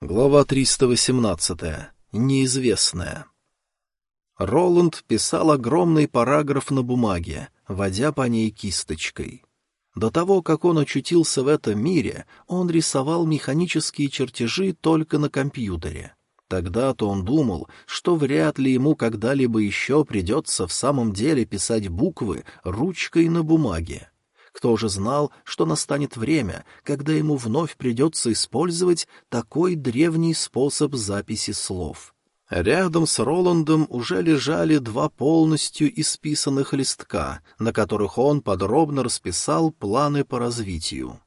Глава 318. Неизвестная. Роланд писал огромный параграф на бумаге, водя по ней кисточкой. До того, как он очутился в этом мире, он рисовал механические чертежи только на компьютере. Тогда-то он думал, что вряд ли ему когда-либо еще придется в самом деле писать буквы ручкой на бумаге. Кто же знал, что настанет время, когда ему вновь придется использовать такой древний способ записи слов? Рядом с Роландом уже лежали два полностью исписанных листка, на которых он подробно расписал планы по развитию.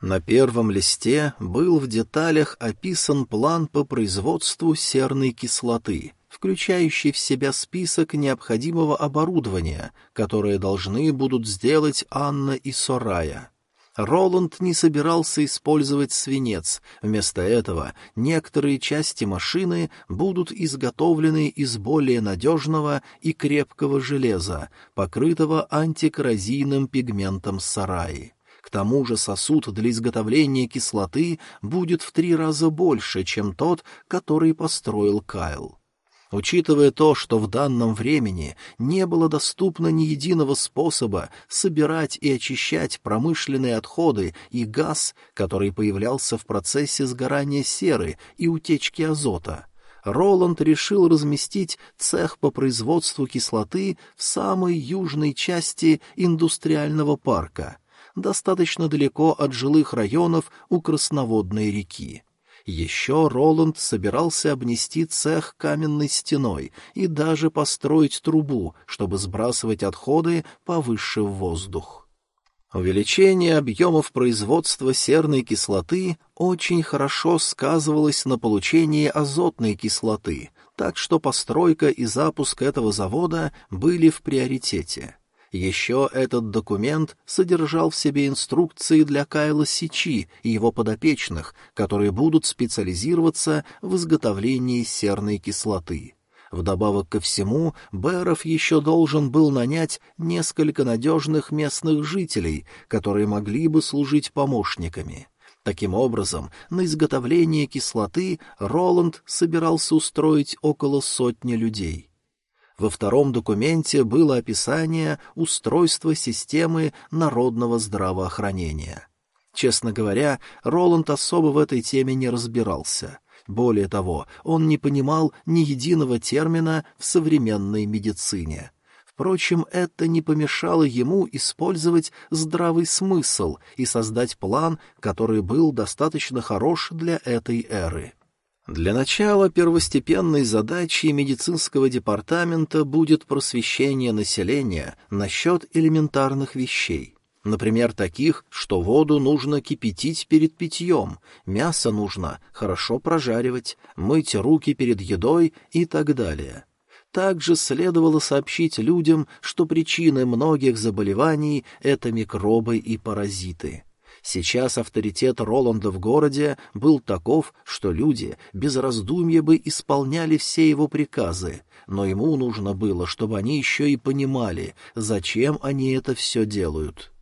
На первом листе был в деталях описан план по производству серной кислоты — включающий в себя список необходимого оборудования, которое должны будут сделать Анна и Сорая. Роланд не собирался использовать свинец, вместо этого некоторые части машины будут изготовлены из более надежного и крепкого железа, покрытого антикоррозийным пигментом сараи. К тому же сосуд для изготовления кислоты будет в три раза больше, чем тот, который построил Кайл. Учитывая то, что в данном времени не было доступно ни единого способа собирать и очищать промышленные отходы и газ, который появлялся в процессе сгорания серы и утечки азота, Роланд решил разместить цех по производству кислоты в самой южной части индустриального парка, достаточно далеко от жилых районов у Красноводной реки. Еще Роланд собирался обнести цех каменной стеной и даже построить трубу, чтобы сбрасывать отходы повыше в воздух. Увеличение объемов производства серной кислоты очень хорошо сказывалось на получении азотной кислоты, так что постройка и запуск этого завода были в приоритете. Еще этот документ содержал в себе инструкции для Кайла Сичи и его подопечных, которые будут специализироваться в изготовлении серной кислоты. Вдобавок ко всему, Бэров еще должен был нанять несколько надежных местных жителей, которые могли бы служить помощниками. Таким образом, на изготовление кислоты Роланд собирался устроить около сотни людей. Во втором документе было описание устройства системы народного здравоохранения. Честно говоря, Роланд особо в этой теме не разбирался. Более того, он не понимал ни единого термина в современной медицине. Впрочем, это не помешало ему использовать здравый смысл и создать план, который был достаточно хорош для этой эры. Для начала первостепенной задачей медицинского департамента будет просвещение населения насчет элементарных вещей. Например, таких, что воду нужно кипятить перед питьем, мясо нужно хорошо прожаривать, мыть руки перед едой и так далее. Также следовало сообщить людям, что причины многих заболеваний — это микробы и паразиты. Сейчас авторитет Роланда в городе был таков, что люди без раздумья бы исполняли все его приказы, но ему нужно было, чтобы они еще и понимали, зачем они это все делают.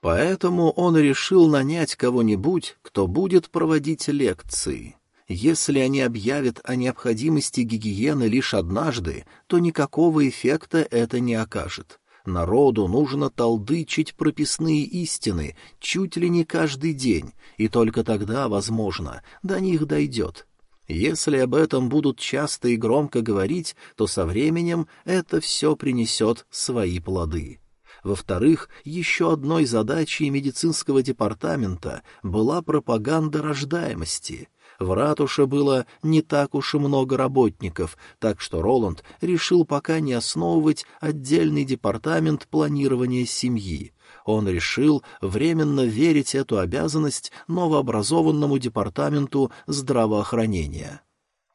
Поэтому он решил нанять кого-нибудь, кто будет проводить лекции. Если они объявят о необходимости гигиены лишь однажды, то никакого эффекта это не окажет. Народу нужно толдычить прописные истины чуть ли не каждый день, и только тогда, возможно, до них дойдет. Если об этом будут часто и громко говорить, то со временем это все принесет свои плоды. Во-вторых, еще одной задачей медицинского департамента была пропаганда рождаемости — в ратуше было не так уж и много работников, так что Роланд решил пока не основывать отдельный департамент планирования семьи. Он решил временно верить эту обязанность новообразованному департаменту здравоохранения.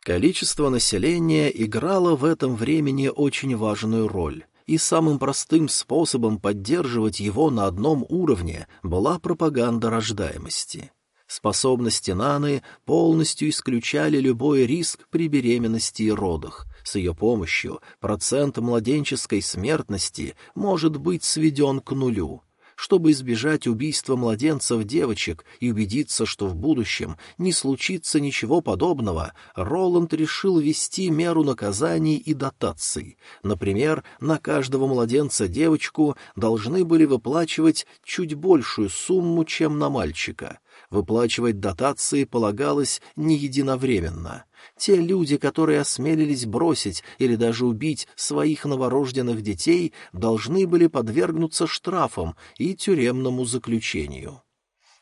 Количество населения играло в этом времени очень важную роль и самым простым способом поддерживать его на одном уровне была пропаганда рождаемости. Способности Наны полностью исключали любой риск при беременности и родах. С ее помощью процент младенческой смертности может быть сведен к нулю. чтобы избежать убийства младенцев девочек и убедиться, что в будущем не случится ничего подобного, Роланд решил ввести меру наказаний и дотаций. Например, на каждого младенца девочку должны были выплачивать чуть большую сумму, чем на мальчика. Выплачивать дотации полагалось не единовременно — те люди, которые осмелились бросить или даже убить своих новорожденных детей, должны были подвергнуться штрафам и тюремному заключению.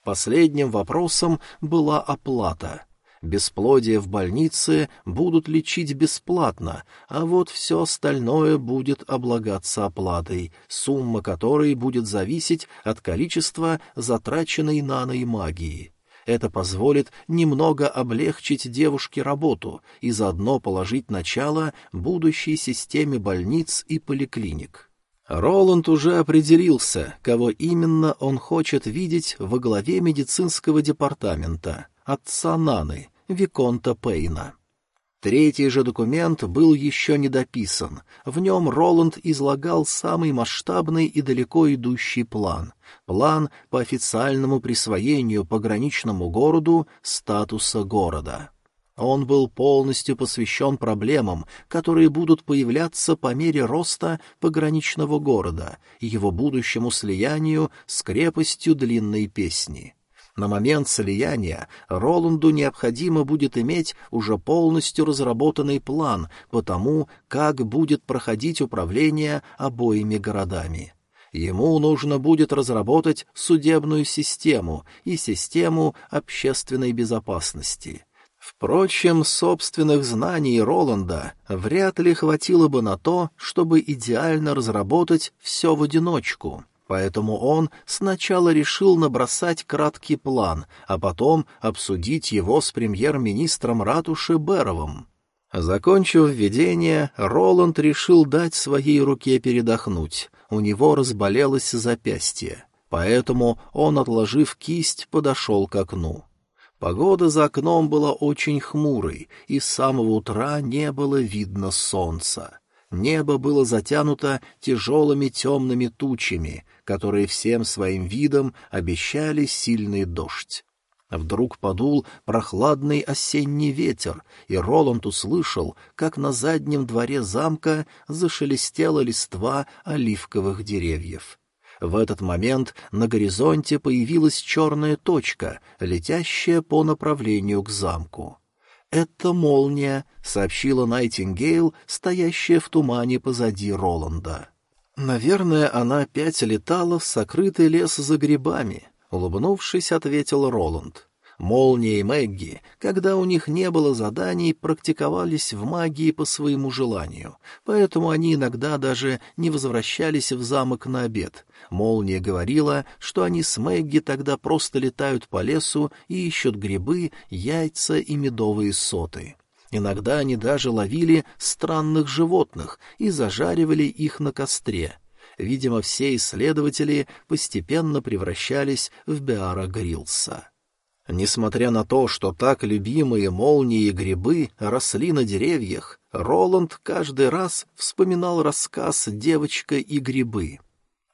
Последним вопросом была оплата. Бесплодие в больнице будут лечить бесплатно, а вот все остальное будет облагаться оплатой, сумма которой будет зависеть от количества затраченной наной магии. Это позволит немного облегчить девушке работу и заодно положить начало будущей системе больниц и поликлиник. Роланд уже определился, кого именно он хочет видеть во главе медицинского департамента — отца Наны, Виконта Пейна. Третий же документ был еще не дописан. В нем Роланд излагал самый масштабный и далеко идущий план. План по официальному присвоению пограничному городу статуса города. Он был полностью посвящен проблемам, которые будут появляться по мере роста пограничного города и его будущему слиянию с крепостью длинной песни. На момент слияния Роланду необходимо будет иметь уже полностью разработанный план по тому, как будет проходить управление обоими городами. Ему нужно будет разработать судебную систему и систему общественной безопасности. Впрочем, собственных знаний Роланда вряд ли хватило бы на то, чтобы идеально разработать все в одиночку. Поэтому он сначала решил набросать краткий план, а потом обсудить его с премьер-министром ратуши Беровым. Закончив введение, Роланд решил дать своей руке передохнуть. У него разболелось запястье, поэтому он, отложив кисть, подошел к окну. Погода за окном была очень хмурой, и с самого утра не было видно солнца. Небо было затянуто тяжелыми темными тучами, которые всем своим видом обещали сильный дождь. Вдруг подул прохладный осенний ветер, и Роланд услышал, как на заднем дворе замка зашелестела листва оливковых деревьев. В этот момент на горизонте появилась черная точка, летящая по направлению к замку. «Это молния», — сообщила Найтингейл, стоящая в тумане позади Роланда. «Наверное, она опять летала в сокрытый лес за грибами», — улыбнувшись, ответил Роланд. Молния и Мэгги, когда у них не было заданий, практиковались в магии по своему желанию, поэтому они иногда даже не возвращались в замок на обед. Молния говорила, что они с Мэгги тогда просто летают по лесу и ищут грибы, яйца и медовые соты. Иногда они даже ловили странных животных и зажаривали их на костре. Видимо, все исследователи постепенно превращались в Беара Грилса. Несмотря на то, что так любимые молнии и грибы росли на деревьях, Роланд каждый раз вспоминал рассказ «Девочка и грибы».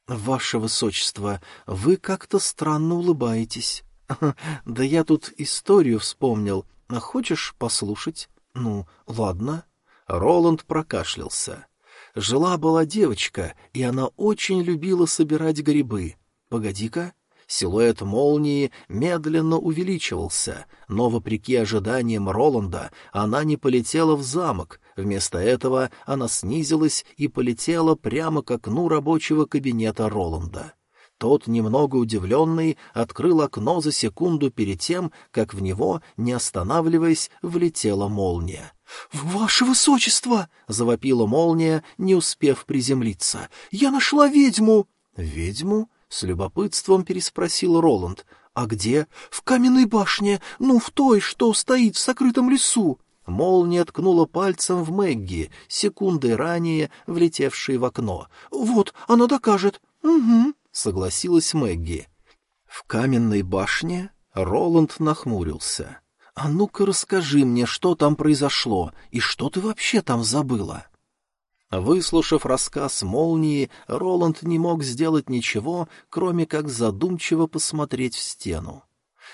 «Ваше Высочество, вы как-то странно улыбаетесь». «Да я тут историю вспомнил. Хочешь послушать?» «Ну, ладно». Роланд прокашлялся. Жила-была девочка, и она очень любила собирать грибы. Погоди-ка. Силуэт молнии медленно увеличивался, но, вопреки ожиданиям Роланда, она не полетела в замок. Вместо этого она снизилась и полетела прямо к окну рабочего кабинета Роланда. Тот, немного удивленный, открыл окно за секунду перед тем, как в него, не останавливаясь, влетела молния. «Ваше высочество!» — завопила молния, не успев приземлиться. «Я нашла ведьму!» «Ведьму?» — с любопытством переспросил Роланд. «А где?» «В каменной башне, ну, в той, что стоит в сокрытом лесу». Молния ткнула пальцем в Мэгги, секундой ранее влетевшей в окно. «Вот, она докажет». «Угу», — согласилась Мэгги. «В каменной башне?» Роланд нахмурился. «А ну-ка расскажи мне, что там произошло, и что ты вообще там забыла?» Выслушав рассказ молнии, Роланд не мог сделать ничего, кроме как задумчиво посмотреть в стену.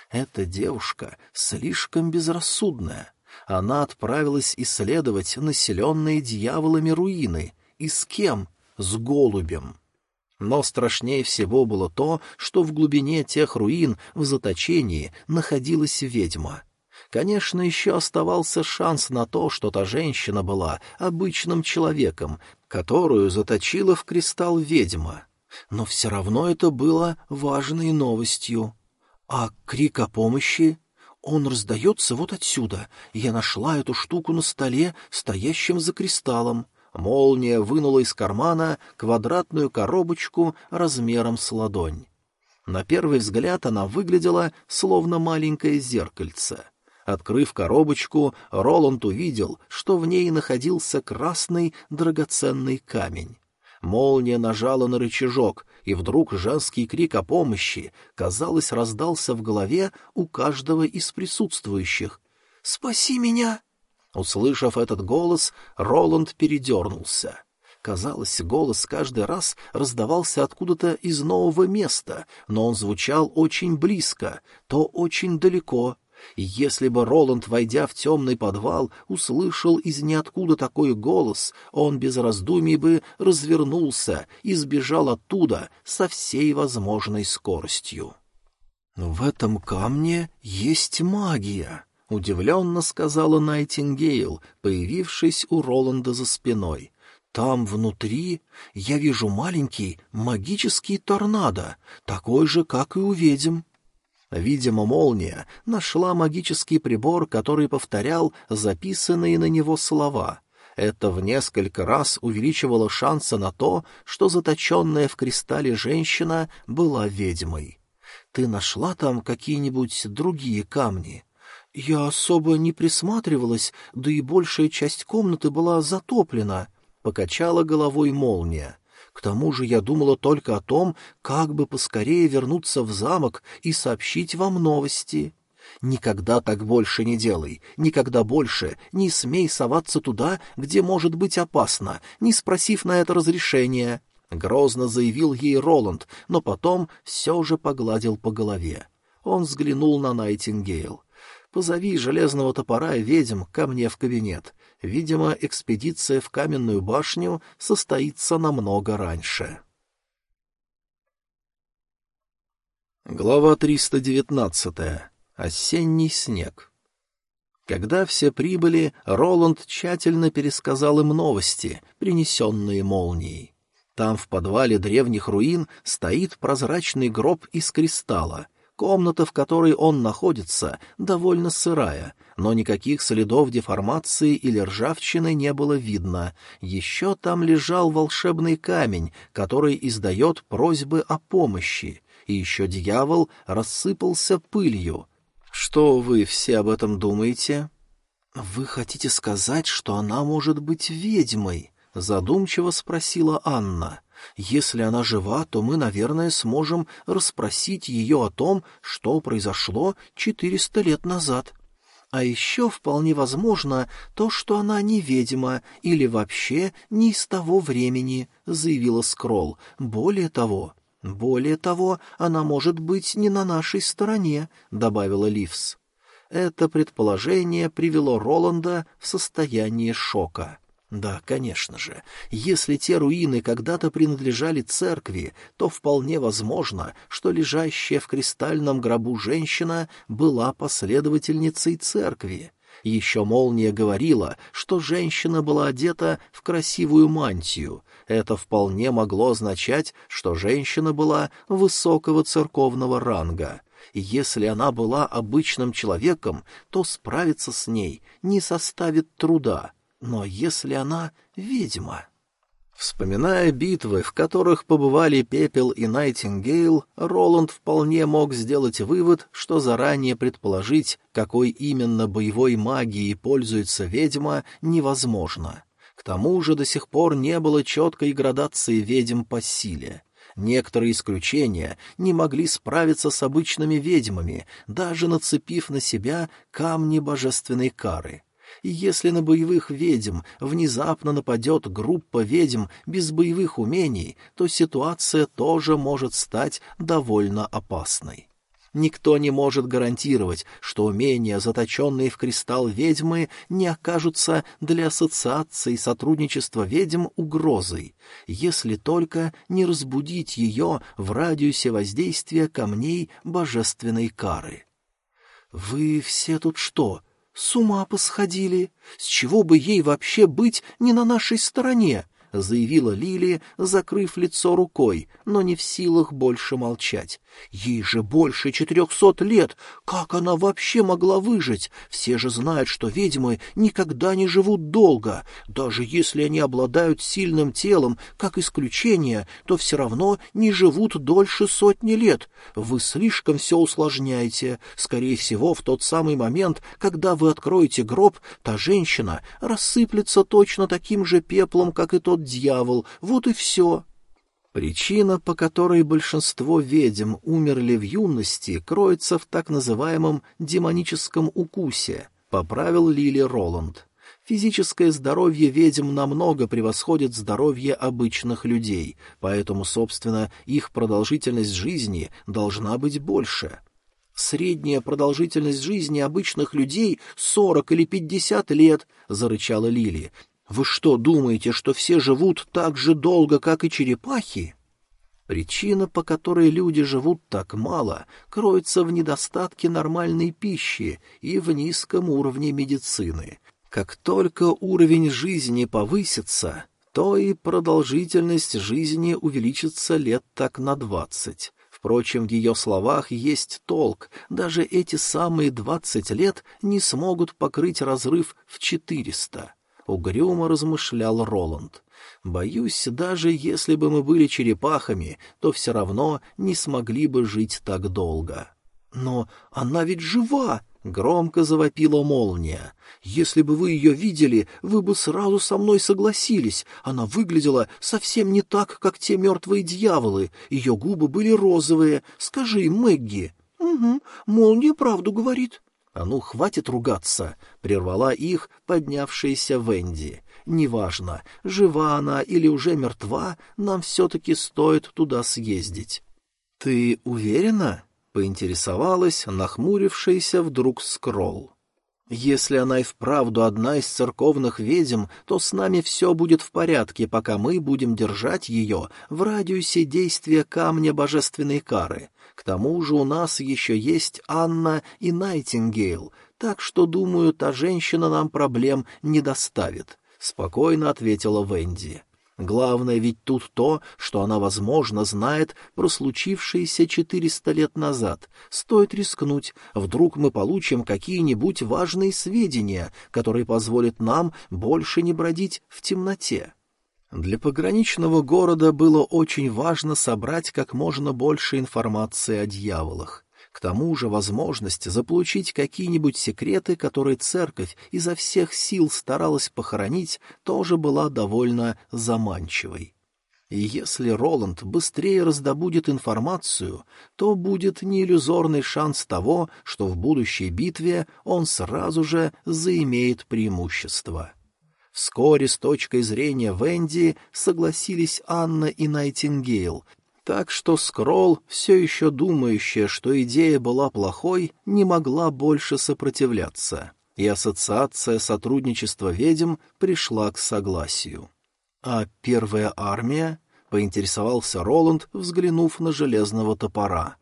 Эта девушка слишком безрассудная. Она отправилась исследовать населенные дьяволами руины. И с кем? С голубем. Но страшнее всего было то, что в глубине тех руин в заточении находилась ведьма. Конечно, еще оставался шанс на то, что та женщина была обычным человеком, которую заточила в кристалл ведьма. Но все равно это было важной новостью. А крик о помощи? Он раздается вот отсюда. Я нашла эту штуку на столе, стоящем за кристаллом. Молния вынула из кармана квадратную коробочку размером с ладонь. На первый взгляд она выглядела словно маленькое зеркальце. Открыв коробочку, Роланд увидел, что в ней находился красный драгоценный камень. Молния нажала на рычажок, и вдруг женский крик о помощи, казалось, раздался в голове у каждого из присутствующих. «Спаси меня!» Услышав этот голос, Роланд передернулся. Казалось, голос каждый раз раздавался откуда-то из нового места, но он звучал очень близко, то очень далеко, и если бы Роланд, войдя в темный подвал, услышал из ниоткуда такой голос, он без раздумий бы развернулся и сбежал оттуда со всей возможной скоростью. «В этом камне есть магия», — удивленно сказала Найтингейл, появившись у Роланда за спиной. «Там внутри я вижу маленький магический торнадо, такой же, как и у ведьм». Видимо, молния нашла магический прибор, который повторял записанные на него слова. Это в несколько раз увеличивало шансы на то, что заточенная в кристалле женщина была ведьмой. «Ты нашла там какие-нибудь другие камни?» «Я особо не присматривалась, да и большая часть комнаты была затоплена», — покачала головой молния. К тому же я думала только о том, как бы поскорее вернуться в замок и сообщить вам новости. Никогда так больше не делай, никогда больше не смей соваться туда, где может быть опасно, не спросив на это разрешения. Грозно заявил ей Роланд, но потом все же погладил по голове. Он взглянул на Найтингейл. «Позови железного топора и ведьм ко мне в кабинет. Видимо, экспедиция в каменную башню состоится намного раньше. Глава 319. Осенний снег. Когда все прибыли, Роланд тщательно пересказал им новости, принесенные молнией. Там в подвале древних руин стоит прозрачный гроб из кристалла, Комната, в которой он находится, довольно сырая, но никаких следов деформации или ржавчины не было видно. Еще там лежал волшебный камень, который издает просьбы о помощи, и еще дьявол рассыпался пылью. Что вы все об этом думаете? — Вы хотите сказать, что она может быть ведьмой? — задумчиво спросила Анна. — если она жива, то мы, наверное, сможем расспросить ее о том, что произошло четыреста лет назад. А еще вполне возможно то, что она не ведьма или вообще не из того времени, — заявила Скролл. Более того... «Более того, она может быть не на нашей стороне», — добавила Ливс. Это предположение привело Роланда в состояние шока. Да, конечно же, если те руины когда-то принадлежали церкви, то вполне возможно, что лежащая в кристальном гробу женщина была последовательницей церкви. Еще молния говорила, что женщина была одета в красивую мантию. Это вполне могло означать, что женщина была высокого церковного ранга. Если она была обычным человеком, то справиться с ней не составит труда. Но если она ведьма... Вспоминая битвы, в которых побывали Пепел и Найтингейл, Роланд вполне мог сделать вывод, что заранее предположить, какой именно боевой магией пользуется ведьма, невозможно. К тому же до сих пор не было четкой градации ведьм по силе. Некоторые исключения не могли справиться с обычными ведьмами, даже нацепив на себя камни божественной кары — И если на боевых ведьм внезапно нападет группа ведьм без боевых умений, то ситуация тоже может стать довольно опасной. Никто не может гарантировать, что умения, заточенные в кристалл ведьмы, не окажутся для ассоциации сотрудничества ведьм угрозой, если только не разбудить ее в радиусе воздействия камней божественной кары. «Вы все тут что, с ума посходили? С чего бы ей вообще быть не на нашей стороне?» — заявила Лили, закрыв лицо рукой, но не в силах больше молчать. Ей же больше четырехсот лет. Как она вообще могла выжить? Все же знают, что ведьмы никогда не живут долго. Даже если они обладают сильным телом, как исключение, то все равно не живут дольше сотни лет. Вы слишком все усложняете. Скорее всего, в тот самый момент, когда вы откроете гроб, та женщина рассыплется точно таким же пеплом, как и тот дьявол. Вот и все. Причина, по которой большинство ведьм умерли в юности, кроется в так называемом демоническом укусе, поправил Лили Роланд. Физическое здоровье ведьм намного превосходит здоровье обычных людей, поэтому, собственно, их продолжительность жизни должна быть больше. Средняя продолжительность жизни обычных людей — сорок или пятьдесят лет, — зарычала Лили. Вы что, думаете, что все живут так же долго, как и черепахи? Причина, по которой люди живут так мало, кроется в недостатке нормальной пищи и в низком уровне медицины. Как только уровень жизни повысится, то и продолжительность жизни увеличится лет так на двадцать. Впрочем, в ее словах есть толк, даже эти самые двадцать лет не смогут покрыть разрыв в четыреста. — угрюмо размышлял Роланд. «Боюсь, даже если бы мы были черепахами, то все равно не смогли бы жить так долго». «Но она ведь жива!» — громко завопила молния. «Если бы вы ее видели, вы бы сразу со мной согласились. Она выглядела совсем не так, как те мертвые дьяволы. Ее губы были розовые. Скажи, Мэгги». «Угу, молния правду говорит». «А ну, хватит ругаться!» — прервала их поднявшаяся Венди. «Неважно, жива она или уже мертва, нам все-таки стоит туда съездить». «Ты уверена?» — поинтересовалась нахмурившаяся вдруг Скролл. «Если она и вправду одна из церковных ведьм, то с нами все будет в порядке, пока мы будем держать ее в радиусе действия камня божественной кары. К тому же у нас еще есть Анна и Найтингейл, так что, думаю, та женщина нам проблем не доставит», — спокойно ответила Венди. Главное ведь тут то, что она, возможно, знает про случившееся четыреста лет назад. Стоит рискнуть, вдруг мы получим какие-нибудь важные сведения, которые позволят нам больше не бродить в темноте. Для пограничного города было очень важно собрать как можно больше информации о дьяволах. К тому же возможность заполучить какие-нибудь секреты, которые церковь изо всех сил старалась похоронить, тоже была довольно заманчивой. И если Роланд быстрее раздобудет информацию, то будет неиллюзорный шанс того, что в будущей битве он сразу же заимеет преимущество. Вскоре с точкой зрения Венди согласились Анна и Найтингейл, так что Скролл, все еще думающая, что идея была плохой, не могла больше сопротивляться, и Ассоциация сотрудничества ведьм пришла к согласию. «А первая армия?» — поинтересовался Роланд, взглянув на железного топора.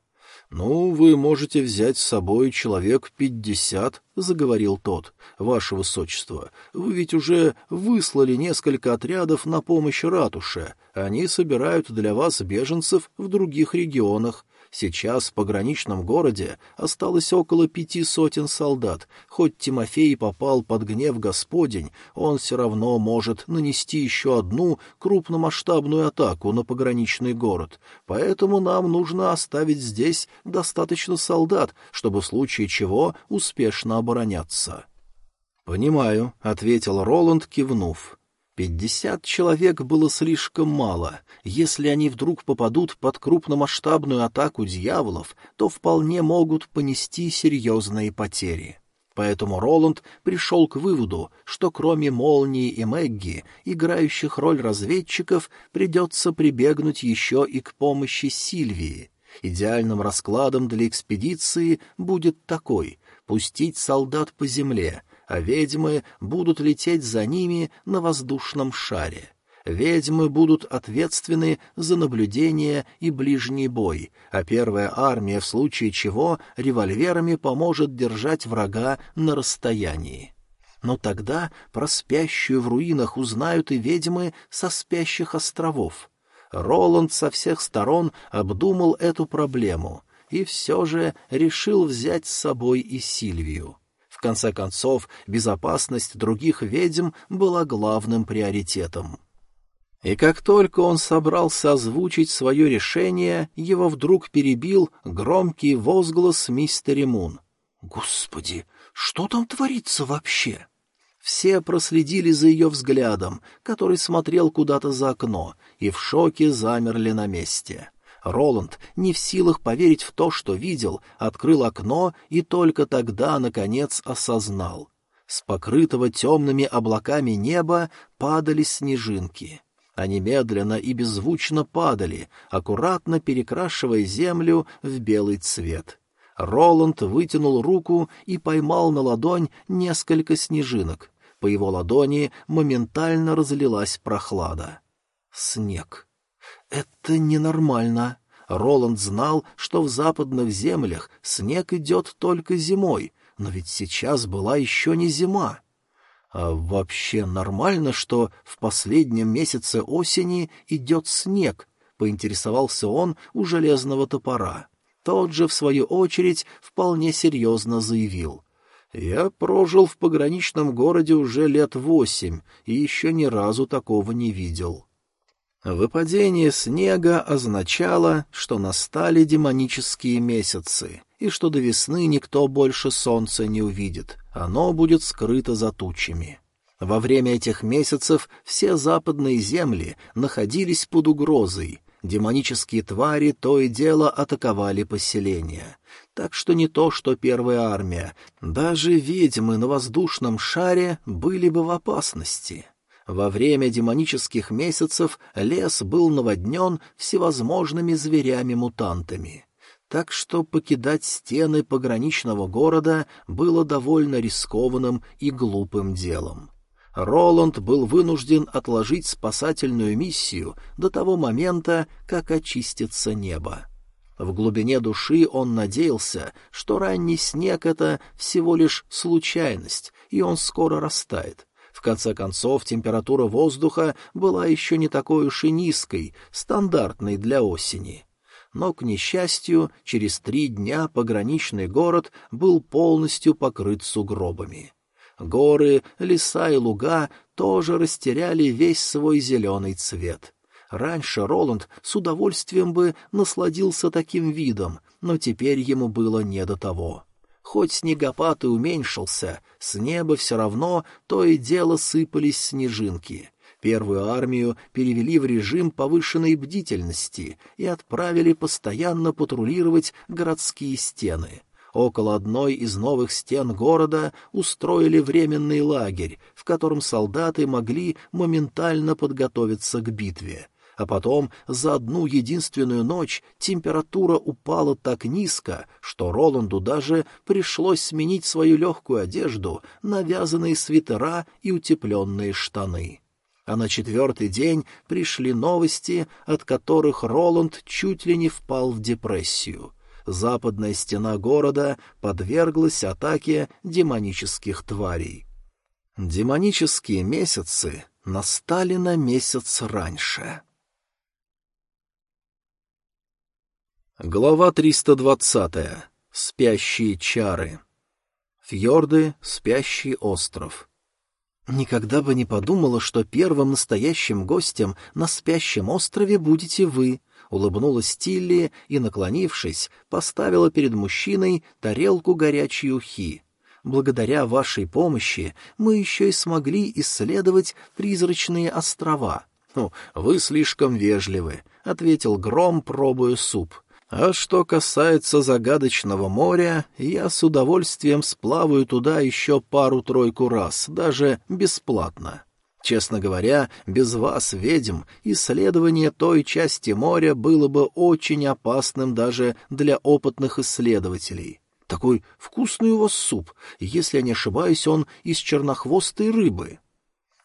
«Ну, вы можете взять с собой человек пятьдесят», — заговорил тот. «Ваше высочество, вы ведь уже выслали несколько отрядов на помощь ратуше. Они собирают для вас беженцев в других регионах. Сейчас в пограничном городе осталось около пяти сотен солдат. Хоть Тимофей попал под гнев Господень, он все равно может нанести еще одну крупномасштабную атаку на пограничный город. Поэтому нам нужно оставить здесь достаточно солдат, чтобы в случае чего успешно обороняться. — Понимаю, — ответил Роланд, кивнув. Пятьдесят человек было слишком мало. Если они вдруг попадут под крупномасштабную атаку дьяволов, то вполне могут понести серьезные потери. Поэтому Роланд пришел к выводу, что кроме Молнии и Мэгги, играющих роль разведчиков, придется прибегнуть еще и к помощи Сильвии. Идеальным раскладом для экспедиции будет такой — пустить солдат по земле, а ведьмы будут лететь за ними на воздушном шаре. Ведьмы будут ответственны за наблюдение и ближний бой, а первая армия в случае чего револьверами поможет держать врага на расстоянии. Но тогда про спящую в руинах узнают и ведьмы со спящих островов. Роланд со всех сторон обдумал эту проблему и все же решил взять с собой и Сильвию. В конце концов, безопасность других ведьм была главным приоритетом. И как только он собрался озвучить свое решение, его вдруг перебил громкий возглас мистери Мун. «Господи, что там творится вообще?» Все проследили за ее взглядом, который смотрел куда-то за окно, и в шоке замерли на месте. Роланд, не в силах поверить в то, что видел, открыл окно и только тогда, наконец, осознал. С покрытого темными облаками неба падали снежинки. Они медленно и беззвучно падали, аккуратно перекрашивая землю в белый цвет. Роланд вытянул руку и поймал на ладонь несколько снежинок. По его ладони моментально разлилась прохлада. Снег. Это ненормально. Роланд знал, что в западных землях снег идет только зимой, но ведь сейчас была еще не зима. А вообще нормально, что в последнем месяце осени идет снег, поинтересовался он у железного топора. Тот же, в свою очередь, вполне серьезно заявил. «Я прожил в пограничном городе уже лет восемь и еще ни разу такого не видел». Выпадение снега означало, что настали демонические месяцы, и что до весны никто больше солнца не увидит, оно будет скрыто за тучами. Во время этих месяцев все западные земли находились под угрозой, демонические твари то и дело атаковали поселения. Так что не то, что первая армия, даже ведьмы на воздушном шаре были бы в опасности. Во время демонических месяцев лес был наводнен всевозможными зверями-мутантами так что покидать стены пограничного города было довольно рискованным и глупым делом. Роланд был вынужден отложить спасательную миссию до того момента, как очистится небо. В глубине души он надеялся, что ранний снег — это всего лишь случайность, и он скоро растает. В конце концов, температура воздуха была еще не такой уж и низкой, стандартной для осени но, к несчастью, через три дня пограничный город был полностью покрыт сугробами. Горы, леса и луга тоже растеряли весь свой зеленый цвет. Раньше Роланд с удовольствием бы насладился таким видом, но теперь ему было не до того. Хоть снегопад и уменьшился, с неба все равно то и дело сыпались снежинки — Первую армию перевели в режим повышенной бдительности и отправили постоянно патрулировать городские стены. Около одной из новых стен города устроили временный лагерь, в котором солдаты могли моментально подготовиться к битве. А потом за одну единственную ночь температура упала так низко, что Роланду даже пришлось сменить свою легкую одежду на вязаные свитера и утепленные штаны а на четвертый день пришли новости, от которых Роланд чуть ли не впал в депрессию. Западная стена города подверглась атаке демонических тварей. Демонические месяцы настали на месяц раньше. Глава 320. Спящие чары. Фьорды, спящий остров. «Никогда бы не подумала, что первым настоящим гостем на спящем острове будете вы», — улыбнулась Тилли и, наклонившись, поставила перед мужчиной тарелку горячей ухи. «Благодаря вашей помощи мы еще и смогли исследовать призрачные острова». «Ну, вы слишком вежливы», — ответил Гром, пробуя суп. А что касается загадочного моря, я с удовольствием сплаваю туда еще пару-тройку раз, даже бесплатно. Честно говоря, без вас, ведьм, исследование той части моря было бы очень опасным даже для опытных исследователей. Такой вкусный у вас суп, если я не ошибаюсь, он из чернохвостой рыбы.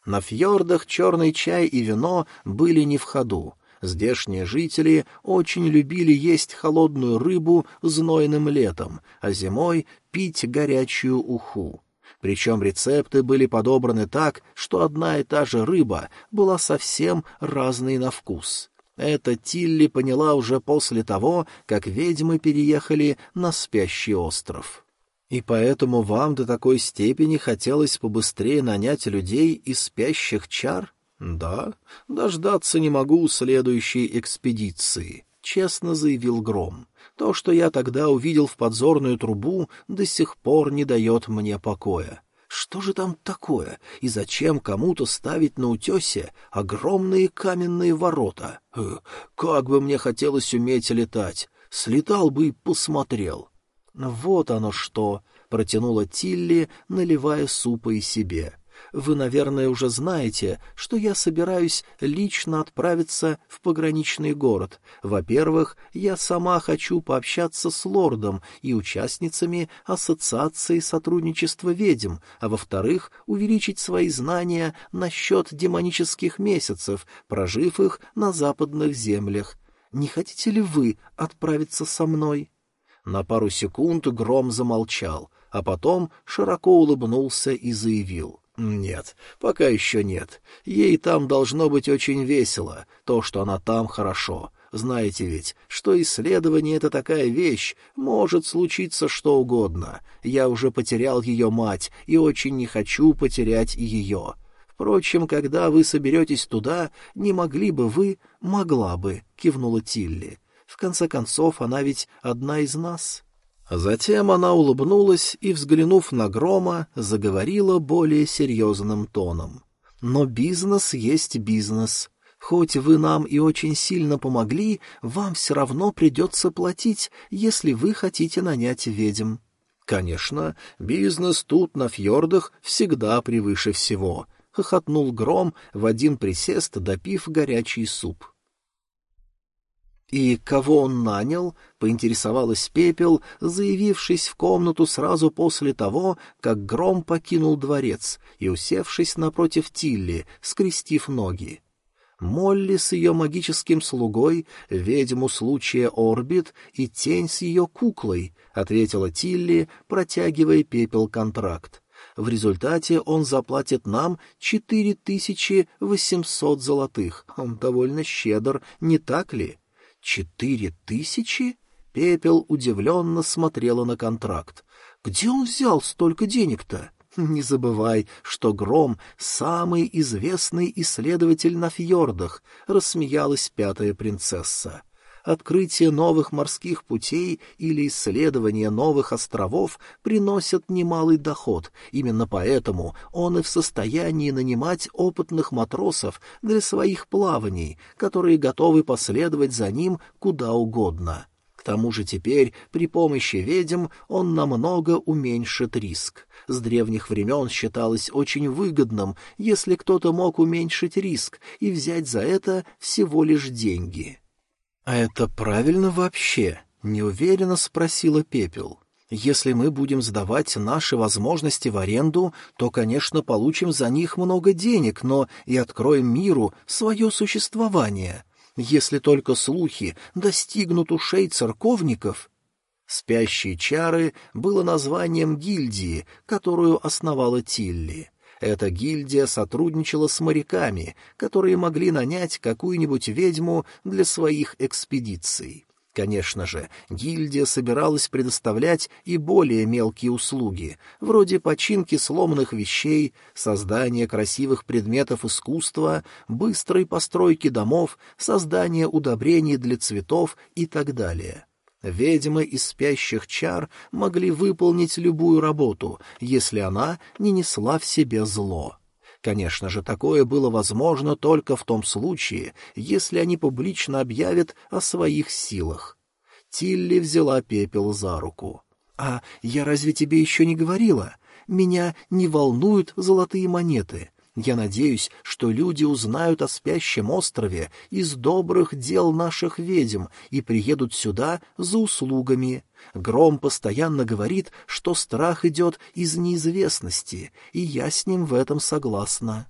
На фьордах черный чай и вино были не в ходу — Здешние жители очень любили есть холодную рыбу знойным летом, а зимой пить горячую уху. Причем рецепты были подобраны так, что одна и та же рыба была совсем разной на вкус. Это Тилли поняла уже после того, как ведьмы переехали на спящий остров. И поэтому вам до такой степени хотелось побыстрее нанять людей из спящих чар? «Да, дождаться не могу следующей экспедиции», — честно заявил Гром. «То, что я тогда увидел в подзорную трубу, до сих пор не дает мне покоя. Что же там такое, и зачем кому-то ставить на утесе огромные каменные ворота? Э, как бы мне хотелось уметь летать! Слетал бы и посмотрел». «Вот оно что!» — протянула Тилли, наливая супа и себе. Вы, наверное, уже знаете, что я собираюсь лично отправиться в пограничный город. Во-первых, я сама хочу пообщаться с лордом и участницами Ассоциации сотрудничества ведьм, а во-вторых, увеличить свои знания насчет демонических месяцев, прожив их на западных землях. Не хотите ли вы отправиться со мной?» На пару секунд Гром замолчал, а потом широко улыбнулся и заявил. «Нет, пока еще нет. Ей там должно быть очень весело. То, что она там, хорошо. Знаете ведь, что исследование — это такая вещь, может случиться что угодно. Я уже потерял ее мать и очень не хочу потерять ее. Впрочем, когда вы соберетесь туда, не могли бы вы, могла бы, — кивнула Тилли. В конце концов, она ведь одна из нас». Затем она улыбнулась и, взглянув на Грома, заговорила более серьезным тоном. «Но бизнес есть бизнес. Хоть вы нам и очень сильно помогли, вам все равно придется платить, если вы хотите нанять ведьм». «Конечно, бизнес тут, на фьордах, всегда превыше всего», — хохотнул Гром в один присест, допив горячий суп. «И кого он нанял?» — поинтересовалась Пепел, заявившись в комнату сразу после того, как Гром покинул дворец и усевшись напротив Тилли, скрестив ноги. Молли с ее магическим слугой, ведьму случая Орбит и тень с ее куклой, — ответила Тилли, протягивая Пепел контракт. В результате он заплатит нам четыре тысячи восемьсот золотых. Он довольно щедр, не так ли? — Четыре тысячи? Пепел удивленно смотрела на контракт. Где он взял столько денег-то? Не забывай, что Гром — самый известный исследователь на фьордах, — рассмеялась пятая принцесса. Открытие новых морских путей или исследование новых островов приносят немалый доход, именно поэтому он и в состоянии нанимать опытных матросов для своих плаваний, которые готовы последовать за ним куда угодно. К тому же теперь при помощи ведьм он намного уменьшит риск. С древних времен считалось очень выгодным, если кто-то мог уменьшить риск и взять за это всего лишь деньги. «А это правильно вообще?» — неуверенно спросила Пепел. «Если мы будем сдавать наши возможности в аренду, то, конечно, получим за них много денег, но и откроем миру свое существование. Если только слухи достигнут ушей церковников...» «Спящие чары» было названием гильдии, которую основала Тилли. Эта гильдия сотрудничала с моряками, которые могли нанять какую-нибудь ведьму для своих экспедиций. Конечно же, гильдия собиралась предоставлять и более мелкие услуги, вроде починки сломанных вещей, создания красивых предметов искусства, быстрой постройки домов, создания удобрений для цветов и так далее. Ведьмы из спящих чар могли выполнить любую работу, если она не несла в себе зло. Конечно же, такое было возможно только в том случае, если они публично объявят о своих силах. Тилли взяла пепел за руку. «А я разве тебе еще не говорила? Меня не волнуют золотые монеты. Я надеюсь, что люди узнают о спящем острове из добрых дел наших ведьм и приедут сюда за услугами. Гром постоянно говорит, что страх идет из неизвестности, и я с ним в этом согласна.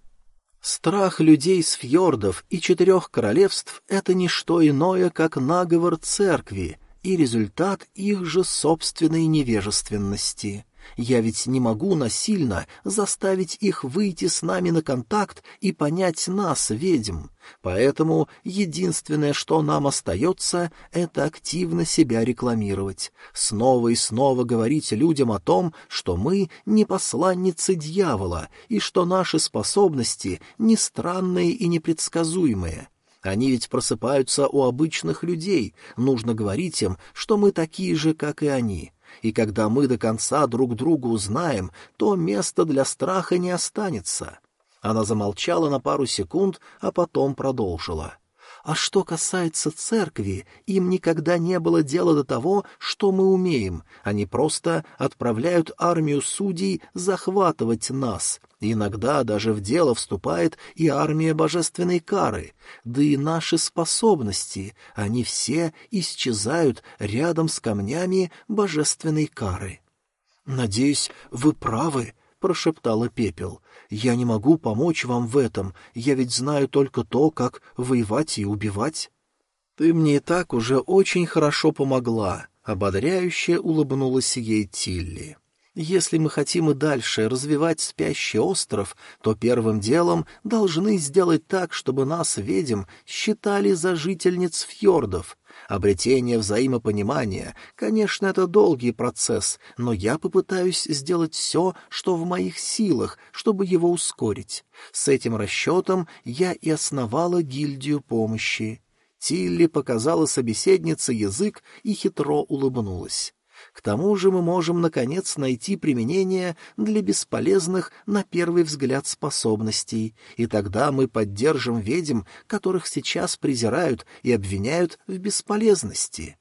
Страх людей с фьордов и четырех королевств — это не что иное, как наговор церкви и результат их же собственной невежественности. Я ведь не могу насильно заставить их выйти с нами на контакт и понять нас, ведьм. Поэтому единственное, что нам остается, это активно себя рекламировать, снова и снова говорить людям о том, что мы не посланницы дьявола и что наши способности не странные и непредсказуемые. Они ведь просыпаются у обычных людей, нужно говорить им, что мы такие же, как и они и когда мы до конца друг друга узнаем, то места для страха не останется. Она замолчала на пару секунд, а потом продолжила. А что касается церкви, им никогда не было дела до того, что мы умеем. Они просто отправляют армию судей захватывать нас. Иногда даже в дело вступает и армия божественной кары. Да и наши способности, они все исчезают рядом с камнями божественной кары. «Надеюсь, вы правы», — прошептала Пепел. Я не могу помочь вам в этом, я ведь знаю только то, как воевать и убивать. Ты мне и так уже очень хорошо помогла, — ободряюще улыбнулась ей Тилли. Если мы хотим и дальше развивать спящий остров, то первым делом должны сделать так, чтобы нас, ведьм, считали за жительниц фьордов. Обретение взаимопонимания, конечно, это долгий процесс, но я попытаюсь сделать все, что в моих силах, чтобы его ускорить. С этим расчетом я и основала гильдию помощи. Тилли показала собеседнице язык и хитро улыбнулась. К тому же мы можем, наконец, найти применение для бесполезных, на первый взгляд, способностей, и тогда мы поддержим ведьм, которых сейчас презирают и обвиняют в бесполезности».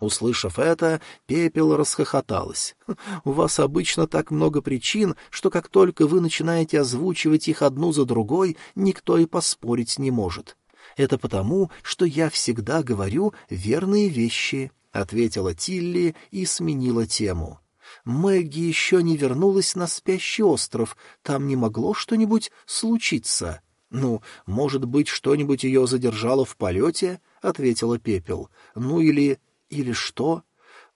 Услышав это, Пепел расхохоталась. «У вас обычно так много причин, что как только вы начинаете озвучивать их одну за другой, никто и поспорить не может. Это потому, что я всегда говорю верные вещи. — ответила Тилли и сменила тему. «Мэгги еще не вернулась на спящий остров. Там не могло что-нибудь случиться?» «Ну, может быть, что-нибудь ее задержало в полете?» — ответила Пепел. «Ну или... или что?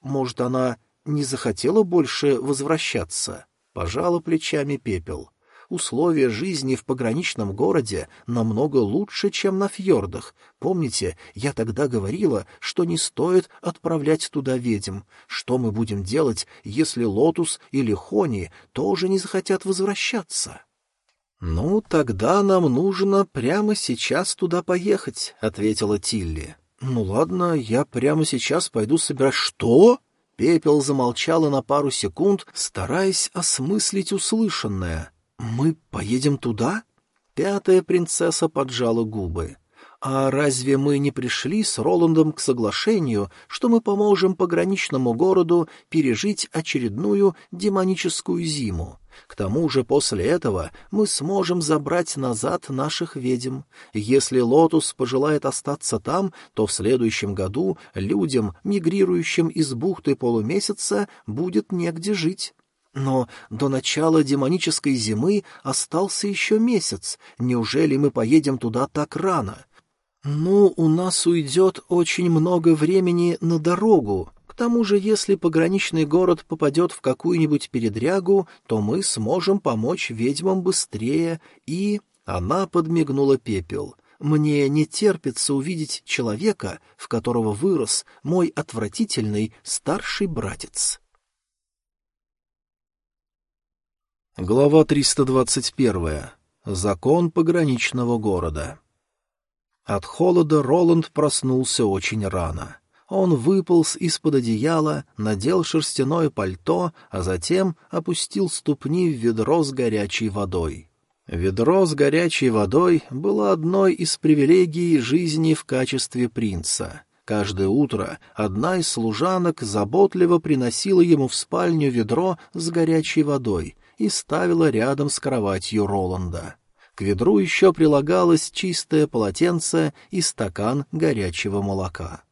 Может, она не захотела больше возвращаться?» — пожала плечами Пепел условия жизни в пограничном городе намного лучше, чем на фьордах. Помните, я тогда говорила, что не стоит отправлять туда ведьм. Что мы будем делать, если Лотус или Хони тоже не захотят возвращаться? — Ну, тогда нам нужно прямо сейчас туда поехать, — ответила Тилли. — Ну ладно, я прямо сейчас пойду собирать... — Что? Пепел замолчала на пару секунд, стараясь осмыслить услышанное. «Мы поедем туда?» Пятая принцесса поджала губы. «А разве мы не пришли с Роландом к соглашению, что мы поможем пограничному городу пережить очередную демоническую зиму? К тому же после этого мы сможем забрать назад наших ведьм. Если Лотус пожелает остаться там, то в следующем году людям, мигрирующим из бухты полумесяца, будет негде жить». Но до начала демонической зимы остался еще месяц. Неужели мы поедем туда так рано? Ну, у нас уйдет очень много времени на дорогу. К тому же, если пограничный город попадет в какую-нибудь передрягу, то мы сможем помочь ведьмам быстрее и... Она подмигнула пепел. Мне не терпится увидеть человека, в которого вырос мой отвратительный старший братец. Глава 321. Закон пограничного города. От холода Роланд проснулся очень рано. Он выполз из-под одеяла, надел шерстяное пальто, а затем опустил ступни в ведро с горячей водой. Ведро с горячей водой было одной из привилегий жизни в качестве принца. Каждое утро одна из служанок заботливо приносила ему в спальню ведро с горячей водой и ставила рядом с кроватью Роланда. К ведру еще прилагалось чистое полотенце и стакан горячего молока.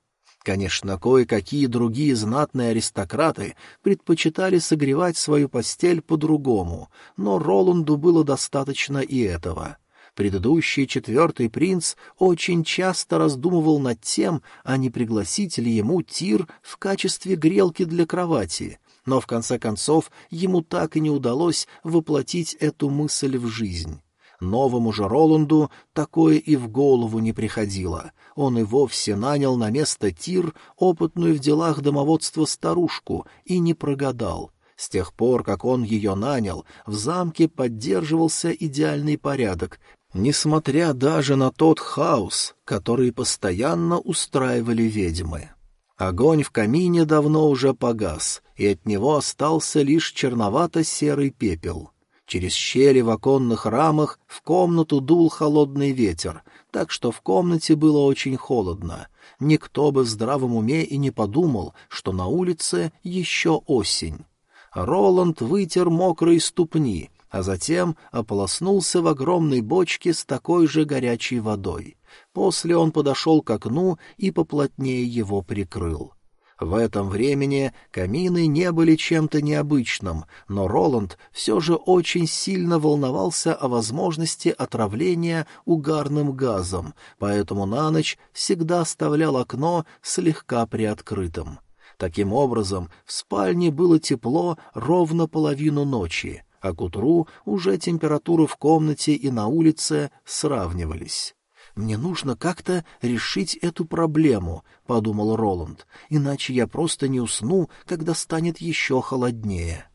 Конечно, кое-какие другие знатные аристократы предпочитали согревать свою постель по-другому, но Роланду было достаточно и этого. Предыдущий четвертый принц очень часто раздумывал над тем, а не пригласить ли ему тир в качестве грелки для кровати, но в конце концов ему так и не удалось воплотить эту мысль в жизнь. Новому же Роланду такое и в голову не приходило. Он и вовсе нанял на место Тир опытную в делах домоводства старушку и не прогадал. С тех пор, как он ее нанял, в замке поддерживался идеальный порядок, несмотря даже на тот хаос, который постоянно устраивали ведьмы. Огонь в камине давно уже погас, и от него остался лишь черновато-серый пепел. Через щели в оконных рамах в комнату дул холодный ветер, так что в комнате было очень холодно. Никто бы в здравом уме и не подумал, что на улице еще осень. Роланд вытер мокрые ступни, а затем ополоснулся в огромной бочке с такой же горячей водой. После он подошел к окну и поплотнее его прикрыл. В этом времени камины не были чем-то необычным, но Роланд все же очень сильно волновался о возможности отравления угарным газом, поэтому на ночь всегда оставлял окно слегка приоткрытым. Таким образом, в спальне было тепло ровно половину ночи, а к утру уже температуры в комнате и на улице сравнивались. «Мне нужно как-то решить эту проблему», — подумал Роланд, «иначе я просто не усну, когда станет еще холоднее».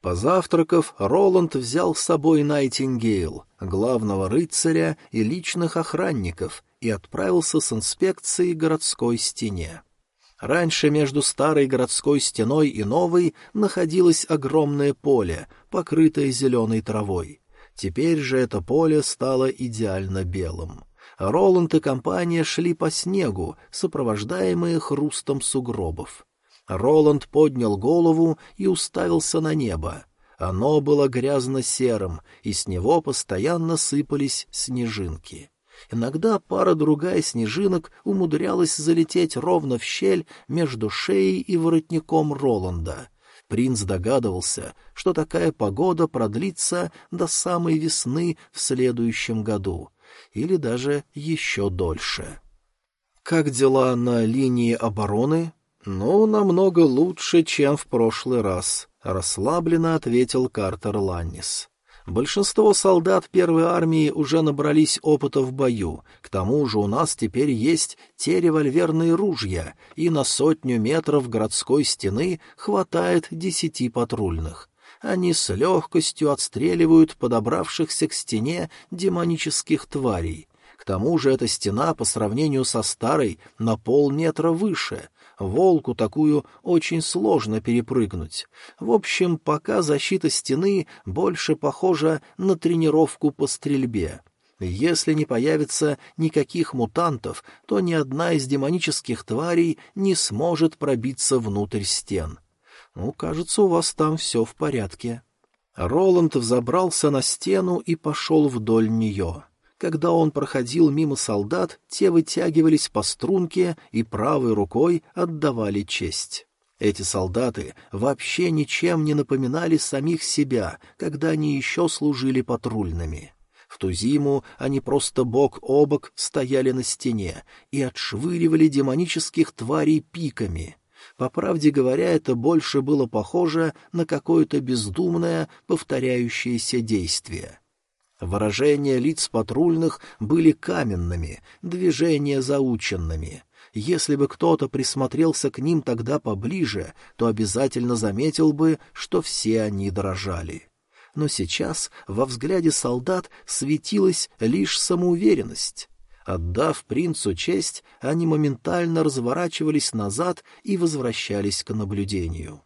Позавтракав, Роланд взял с собой Найтингейл, главного рыцаря и личных охранников, и отправился с инспекцией городской стене. Раньше между старой городской стеной и новой находилось огромное поле, покрытое зеленой травой. Теперь же это поле стало идеально белым. Роланд и компания шли по снегу, сопровождаемые хрустом сугробов. Роланд поднял голову и уставился на небо. Оно было грязно-серым, и с него постоянно сыпались снежинки. Иногда пара-другая снежинок умудрялась залететь ровно в щель между шеей и воротником Роланда. Принц догадывался, что такая погода продлится до самой весны в следующем году — или даже еще дольше. Как дела на линии обороны? Ну, намного лучше, чем в прошлый раз, расслабленно ответил Картер Ланнис. Большинство солдат первой армии уже набрались опыта в бою, к тому же у нас теперь есть те револьверные ружья, и на сотню метров городской стены хватает десяти патрульных они с легкостью отстреливают подобравшихся к стене демонических тварей. К тому же эта стена по сравнению со старой на полметра выше. Волку такую очень сложно перепрыгнуть. В общем, пока защита стены больше похожа на тренировку по стрельбе. Если не появится никаких мутантов, то ни одна из демонических тварей не сможет пробиться внутрь стен. «Ну, кажется, у вас там все в порядке». Роланд взобрался на стену и пошел вдоль нее. Когда он проходил мимо солдат, те вытягивались по струнке и правой рукой отдавали честь. Эти солдаты вообще ничем не напоминали самих себя, когда они еще служили патрульными. В ту зиму они просто бок о бок стояли на стене и отшвыривали демонических тварей пиками. По правде говоря, это больше было похоже на какое-то бездумное повторяющееся действие. Выражения лиц патрульных были каменными, движения заученными. Если бы кто-то присмотрелся к ним тогда поближе, то обязательно заметил бы, что все они дрожали. Но сейчас во взгляде солдат светилась лишь самоуверенность. Отдав принцу честь, они моментально разворачивались назад и возвращались к наблюдению.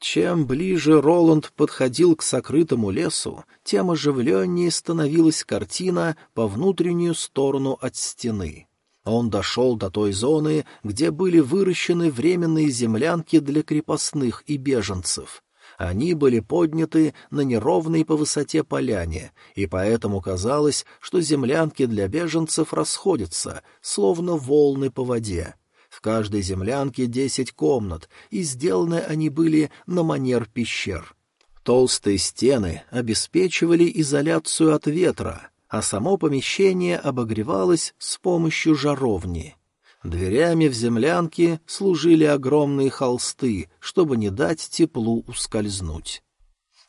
Чем ближе Роланд подходил к сокрытому лесу, тем оживленнее становилась картина по внутреннюю сторону от стены. Он дошел до той зоны, где были выращены временные землянки для крепостных и беженцев. Они были подняты на неровной по высоте поляне, и поэтому казалось, что землянки для беженцев расходятся, словно волны по воде. В каждой землянке десять комнат, и сделаны они были на манер пещер. Толстые стены обеспечивали изоляцию от ветра, а само помещение обогревалось с помощью жаровни. Дверями в землянке служили огромные холсты, чтобы не дать теплу ускользнуть.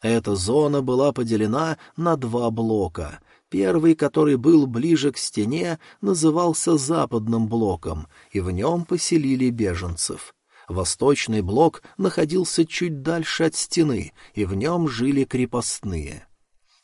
Эта зона была поделена на два блока. Первый, который был ближе к стене, назывался западным блоком, и в нем поселили беженцев. Восточный блок находился чуть дальше от стены, и в нем жили крепостные.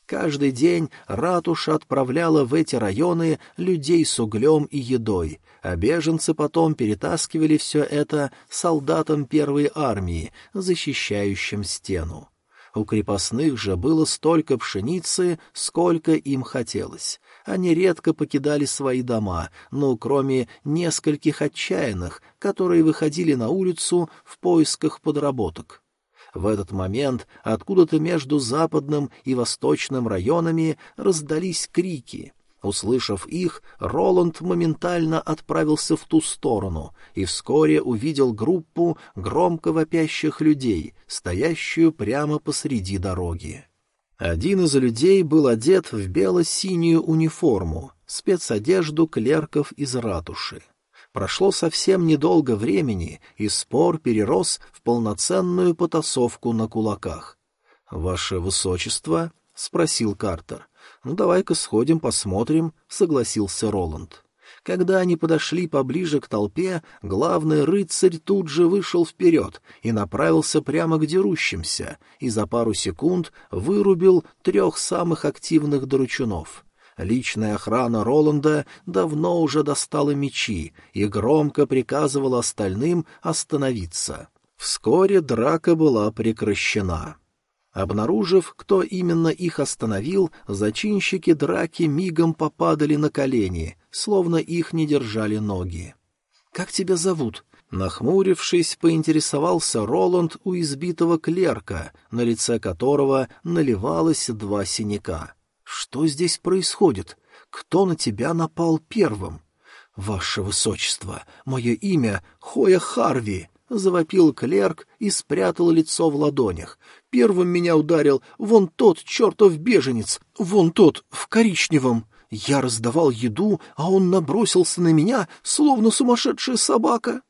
Каждый день ратуша отправляла в эти районы людей с углем и едой, а беженцы потом перетаскивали все это солдатам первой армии, защищающим стену. У крепостных же было столько пшеницы, сколько им хотелось. Они редко покидали свои дома, но кроме нескольких отчаянных, которые выходили на улицу в поисках подработок. В этот момент откуда-то между западным и восточным районами раздались крики. Услышав их, Роланд моментально отправился в ту сторону и вскоре увидел группу громко вопящих людей, стоящую прямо посреди дороги. Один из людей был одет в бело-синюю униформу, спецодежду клерков из ратуши. Прошло совсем недолго времени, и спор перерос в полноценную потасовку на кулаках. — Ваше Высочество? — спросил Картер. — Ну, давай-ка сходим, посмотрим, — согласился Роланд. Когда они подошли поближе к толпе, главный рыцарь тут же вышел вперед и направился прямо к дерущимся, и за пару секунд вырубил трех самых активных дручунов. Личная охрана Роланда давно уже достала мечи и громко приказывала остальным остановиться. Вскоре драка была прекращена. Обнаружив, кто именно их остановил, зачинщики драки мигом попадали на колени, словно их не держали ноги. «Как тебя зовут?» Нахмурившись, поинтересовался Роланд у избитого клерка, на лице которого наливалось два синяка. Что здесь происходит? Кто на тебя напал первым? Ваше Высочество, мое имя Хоя Харви, — завопил клерк и спрятал лицо в ладонях. Первым меня ударил вон тот чертов беженец, вон тот в коричневом. Я раздавал еду, а он набросился на меня, словно сумасшедшая собака.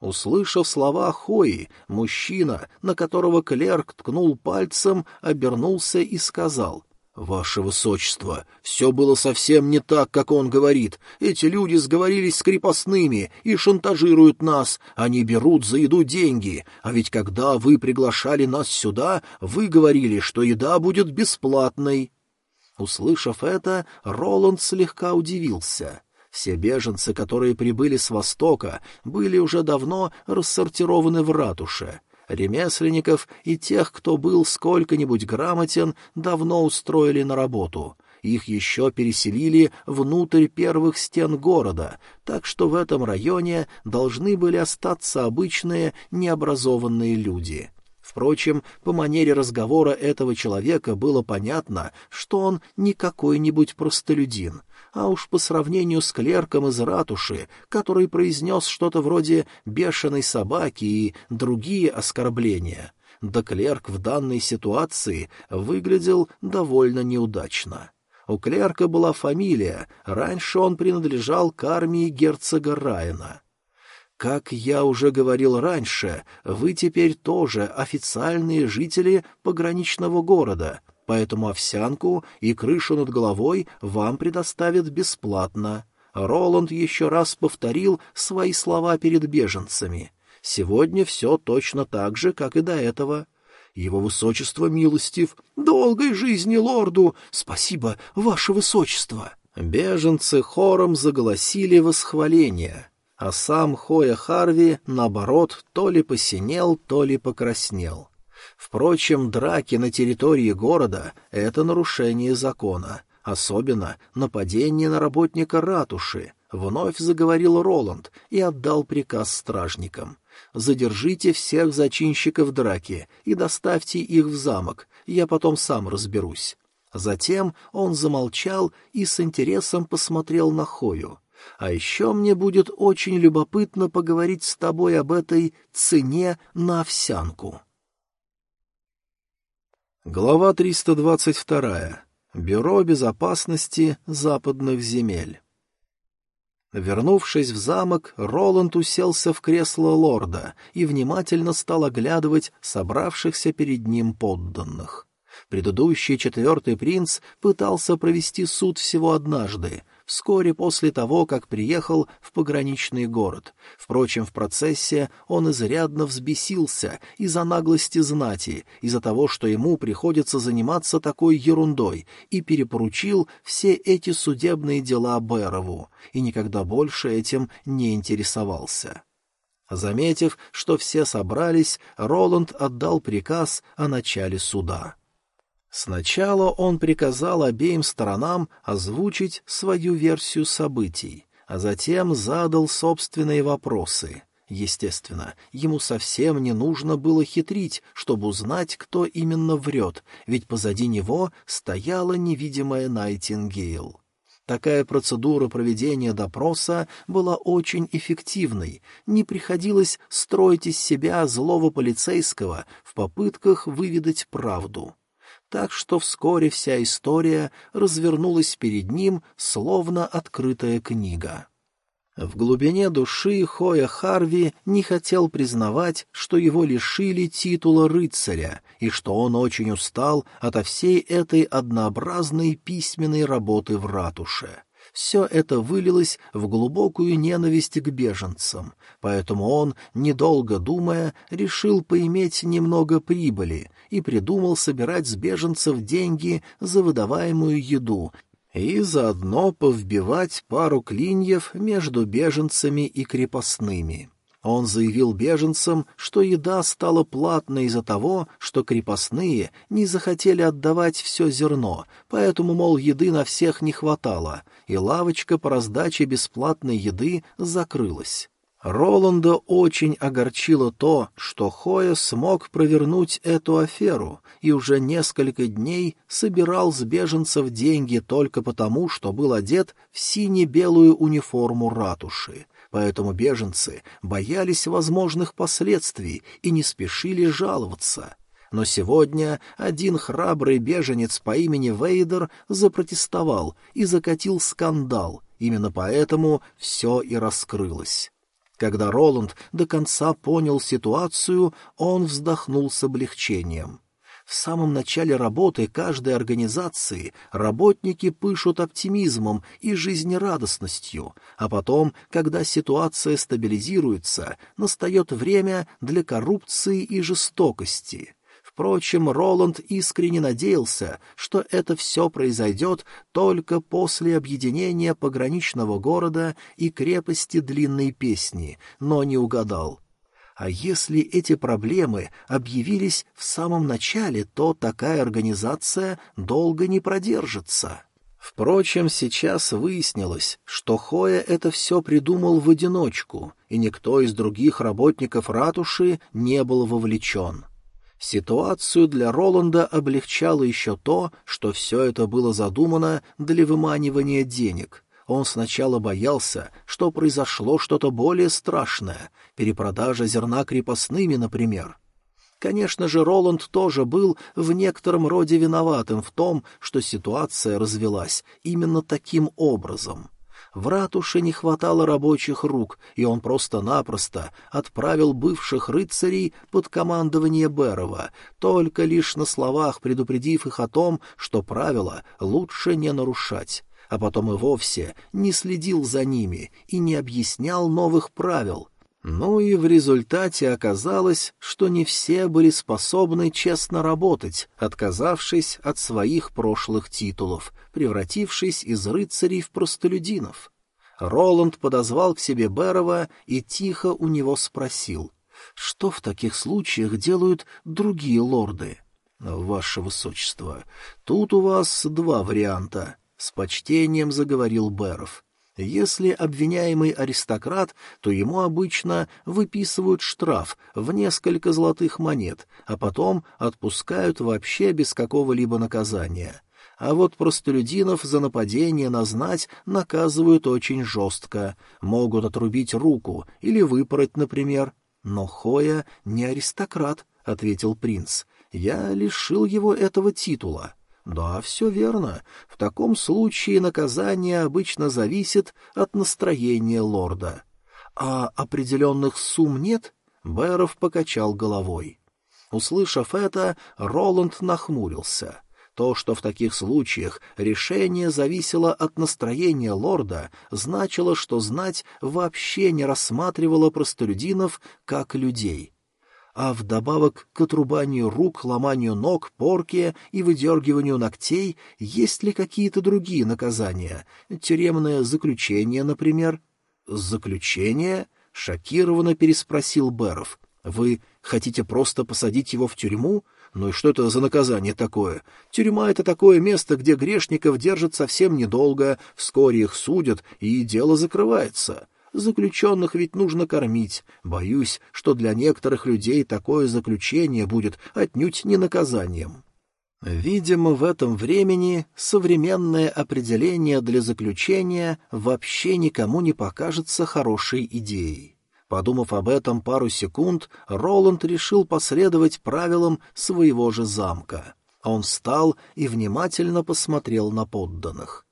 Услышав слова Хои, мужчина, на которого клерк ткнул пальцем, обернулся и сказал — «Ваше Высочество, все было совсем не так, как он говорит. Эти люди сговорились с крепостными и шантажируют нас. Они берут за еду деньги. А ведь когда вы приглашали нас сюда, вы говорили, что еда будет бесплатной». Услышав это, Роланд слегка удивился. Все беженцы, которые прибыли с Востока, были уже давно рассортированы в ратуше — Ремесленников и тех, кто был сколько-нибудь грамотен, давно устроили на работу. Их еще переселили внутрь первых стен города, так что в этом районе должны были остаться обычные необразованные люди. Впрочем, по манере разговора этого человека было понятно, что он не какой-нибудь простолюдин — а уж по сравнению с клерком из ратуши, который произнес что-то вроде «бешеной собаки» и другие оскорбления, да клерк в данной ситуации выглядел довольно неудачно. У клерка была фамилия, раньше он принадлежал к армии герцога Райана. Как я уже говорил раньше, вы теперь тоже официальные жители пограничного города, поэтому овсянку и крышу над головой вам предоставят бесплатно. Роланд еще раз повторил свои слова перед беженцами. Сегодня все точно так же, как и до этого. Его высочество милостив, долгой жизни лорду, спасибо, ваше высочество. Беженцы хором заголосили восхваление, а сам Хоя Харви, наоборот, то ли посинел, то ли покраснел. Впрочем, драки на территории города — это нарушение закона, особенно нападение на работника ратуши. — вновь заговорил Роланд и отдал приказ стражникам. «Задержите всех зачинщиков драки и доставьте их в замок, я потом сам разберусь». Затем он замолчал и с интересом посмотрел на Хою. «А еще мне будет очень любопытно поговорить с тобой об этой цене на овсянку». Глава 322. Бюро безопасности западных земель. Вернувшись в замок, Роланд уселся в кресло лорда и внимательно стал оглядывать собравшихся перед ним подданных. Предыдущий четвертый принц пытался провести суд всего однажды, вскоре после того, как приехал в пограничный город. Впрочем, в процессе он изрядно взбесился из-за наглости знати, из-за того, что ему приходится заниматься такой ерундой, и перепоручил все эти судебные дела Берову, и никогда больше этим не интересовался. Заметив, что все собрались, Роланд отдал приказ о начале суда. Сначала он приказал обеим сторонам озвучить свою версию событий, а затем задал собственные вопросы. Естественно, ему совсем не нужно было хитрить, чтобы узнать, кто именно врет, ведь позади него стояла невидимая Найтингейл. Такая процедура проведения допроса была очень эффективной, не приходилось строить из себя злого полицейского в попытках выведать правду так что вскоре вся история развернулась перед ним, словно открытая книга. В глубине души Хоя Харви не хотел признавать, что его лишили титула рыцаря, и что он очень устал ото всей этой однообразной письменной работы в ратуше все это вылилось в глубокую ненависть к беженцам, поэтому он, недолго думая, решил поиметь немного прибыли и придумал собирать с беженцев деньги за выдаваемую еду и заодно повбивать пару клиньев между беженцами и крепостными. Он заявил беженцам, что еда стала платной из-за того, что крепостные не захотели отдавать все зерно, поэтому, мол, еды на всех не хватало, и лавочка по раздаче бесплатной еды закрылась. Роланда очень огорчило то, что Хоя смог провернуть эту аферу и уже несколько дней собирал с беженцев деньги только потому, что был одет в сине-белую униформу ратуши поэтому беженцы боялись возможных последствий и не спешили жаловаться. Но сегодня один храбрый беженец по имени Вейдер запротестовал и закатил скандал, именно поэтому все и раскрылось. Когда Роланд до конца понял ситуацию, он вздохнул с облегчением — в самом начале работы каждой организации работники пышут оптимизмом и жизнерадостностью, а потом, когда ситуация стабилизируется, настает время для коррупции и жестокости. Впрочем, Роланд искренне надеялся, что это все произойдет только после объединения пограничного города и крепости Длинной Песни, но не угадал — а если эти проблемы объявились в самом начале, то такая организация долго не продержится. Впрочем, сейчас выяснилось, что Хоя это все придумал в одиночку, и никто из других работников ратуши не был вовлечен. Ситуацию для Роланда облегчало еще то, что все это было задумано для выманивания денег — он сначала боялся, что произошло что-то более страшное, перепродажа зерна крепостными, например. Конечно же, Роланд тоже был в некотором роде виноватым в том, что ситуация развелась именно таким образом. В ратуше не хватало рабочих рук, и он просто-напросто отправил бывших рыцарей под командование Берова, только лишь на словах предупредив их о том, что правила лучше не нарушать а потом и вовсе не следил за ними и не объяснял новых правил. Ну и в результате оказалось, что не все были способны честно работать, отказавшись от своих прошлых титулов, превратившись из рыцарей в простолюдинов. Роланд подозвал к себе Берова и тихо у него спросил, что в таких случаях делают другие лорды? — Ваше Высочество, тут у вас два варианта. — с почтением заговорил Беров. Если обвиняемый аристократ, то ему обычно выписывают штраф в несколько золотых монет, а потом отпускают вообще без какого-либо наказания. А вот простолюдинов за нападение на знать наказывают очень жестко, могут отрубить руку или выпороть, например. Но Хоя не аристократ, — ответил принц. Я лишил его этого титула. Да, все верно. В таком случае наказание обычно зависит от настроения лорда. А определенных сумм нет? Бэров покачал головой. Услышав это, Роланд нахмурился. То, что в таких случаях решение зависело от настроения лорда, значило, что знать вообще не рассматривала простолюдинов как людей — а вдобавок к отрубанию рук, ломанию ног, порке и выдергиванию ногтей есть ли какие-то другие наказания? Тюремное заключение, например? «Заключение?» — шокированно переспросил Беров. «Вы хотите просто посадить его в тюрьму? Ну и что это за наказание такое? Тюрьма — это такое место, где грешников держат совсем недолго, вскоре их судят, и дело закрывается». Заключенных ведь нужно кормить. Боюсь, что для некоторых людей такое заключение будет отнюдь не наказанием. Видимо, в этом времени современное определение для заключения вообще никому не покажется хорошей идеей. Подумав об этом пару секунд, Роланд решил последовать правилам своего же замка. Он встал и внимательно посмотрел на подданных.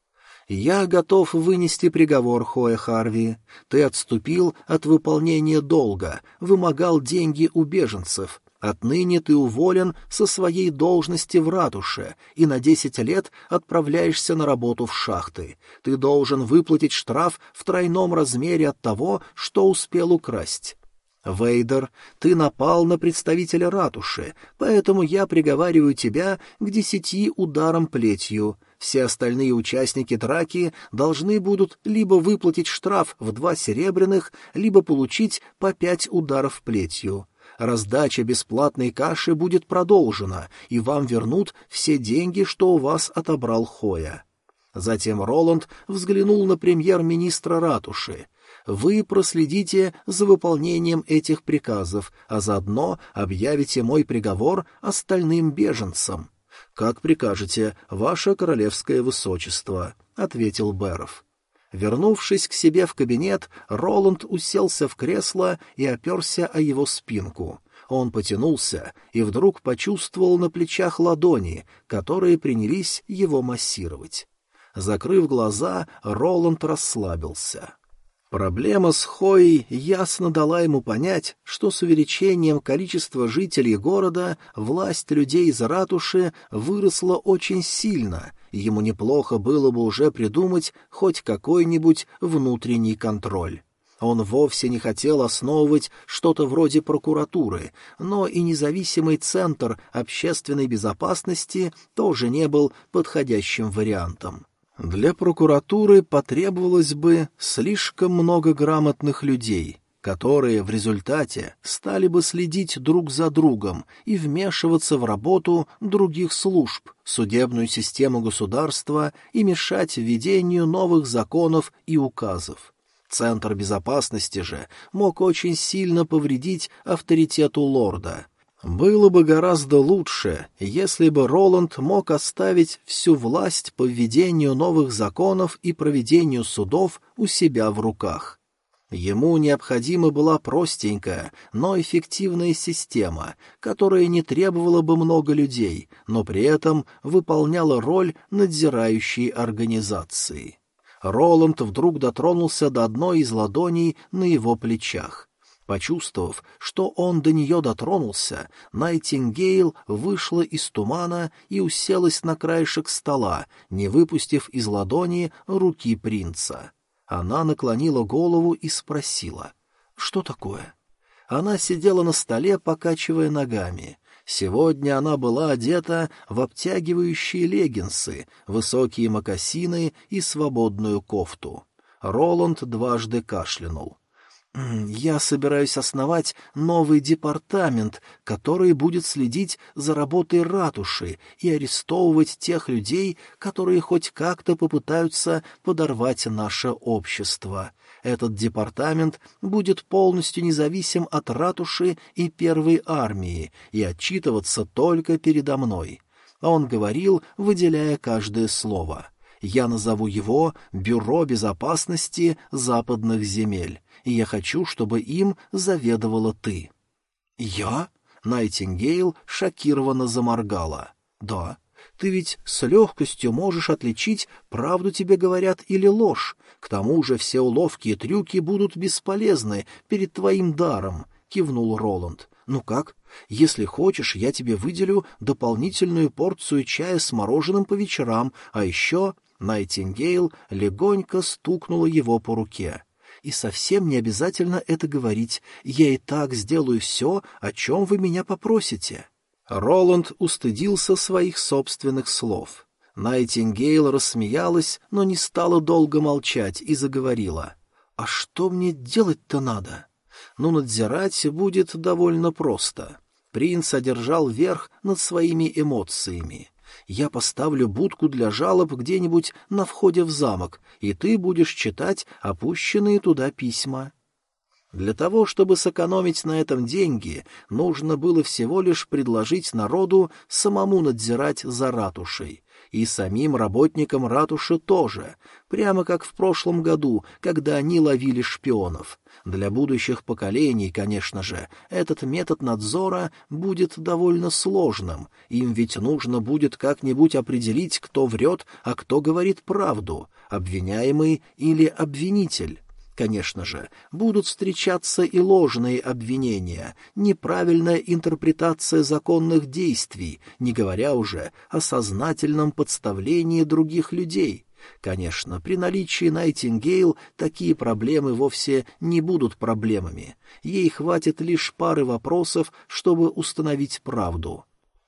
«Я готов вынести приговор, Хоя Харви. Ты отступил от выполнения долга, вымогал деньги у беженцев. Отныне ты уволен со своей должности в ратуше и на десять лет отправляешься на работу в шахты. Ты должен выплатить штраф в тройном размере от того, что успел украсть». «Вейдер, ты напал на представителя ратуши, поэтому я приговариваю тебя к десяти ударам плетью. Все остальные участники драки должны будут либо выплатить штраф в два серебряных, либо получить по пять ударов плетью. Раздача бесплатной каши будет продолжена, и вам вернут все деньги, что у вас отобрал Хоя. Затем Роланд взглянул на премьер-министра ратуши. Вы проследите за выполнением этих приказов, а заодно объявите мой приговор остальным беженцам. «Как прикажете, ваше королевское высочество», — ответил Беров. Вернувшись к себе в кабинет, Роланд уселся в кресло и оперся о его спинку. Он потянулся и вдруг почувствовал на плечах ладони, которые принялись его массировать. Закрыв глаза, Роланд расслабился. Проблема с Хоей ясно дала ему понять, что с увеличением количества жителей города власть людей из ратуши выросла очень сильно, ему неплохо было бы уже придумать хоть какой-нибудь внутренний контроль. Он вовсе не хотел основывать что-то вроде прокуратуры, но и независимый центр общественной безопасности тоже не был подходящим вариантом. Для прокуратуры потребовалось бы слишком много грамотных людей, которые в результате стали бы следить друг за другом и вмешиваться в работу других служб, судебную систему государства и мешать введению новых законов и указов. Центр безопасности же мог очень сильно повредить авторитету лорда — было бы гораздо лучше, если бы Роланд мог оставить всю власть по введению новых законов и проведению судов у себя в руках. Ему необходима была простенькая, но эффективная система, которая не требовала бы много людей, но при этом выполняла роль надзирающей организации. Роланд вдруг дотронулся до одной из ладоней на его плечах — Почувствовав, что он до нее дотронулся, Найтингейл вышла из тумана и уселась на краешек стола, не выпустив из ладони руки принца. Она наклонила голову и спросила, «Что такое?» Она сидела на столе, покачивая ногами. Сегодня она была одета в обтягивающие леггинсы, высокие мокасины и свободную кофту. Роланд дважды кашлянул. Я собираюсь основать новый департамент, который будет следить за работой ратуши и арестовывать тех людей, которые хоть как-то попытаются подорвать наше общество. Этот департамент будет полностью независим от ратуши и первой армии и отчитываться только передо мной. Он говорил, выделяя каждое слово. Я назову его «Бюро безопасности западных земель» и я хочу, чтобы им заведовала ты». «Я?» — Найтингейл шокированно заморгала. «Да, ты ведь с легкостью можешь отличить, правду тебе говорят или ложь. К тому же все уловки и трюки будут бесполезны перед твоим даром», — кивнул Роланд. «Ну как? Если хочешь, я тебе выделю дополнительную порцию чая с мороженым по вечерам, а еще...» Найтингейл легонько стукнула его по руке и совсем не обязательно это говорить. Я и так сделаю все, о чем вы меня попросите». Роланд устыдился своих собственных слов. Найтингейл рассмеялась, но не стала долго молчать и заговорила. «А что мне делать-то надо?» «Ну, надзирать будет довольно просто». Принц одержал верх над своими эмоциями я поставлю будку для жалоб где-нибудь на входе в замок, и ты будешь читать опущенные туда письма. Для того, чтобы сэкономить на этом деньги, нужно было всего лишь предложить народу самому надзирать за ратушей. И самим работникам ратуши тоже, прямо как в прошлом году, когда они ловили шпионов. Для будущих поколений, конечно же, этот метод надзора будет довольно сложным. Им ведь нужно будет как-нибудь определить, кто врет, а кто говорит правду, обвиняемый или обвинитель. Конечно же, будут встречаться и ложные обвинения, неправильная интерпретация законных действий, не говоря уже о сознательном подставлении других людей. Конечно, при наличии Найтингейл такие проблемы вовсе не будут проблемами. Ей хватит лишь пары вопросов, чтобы установить правду.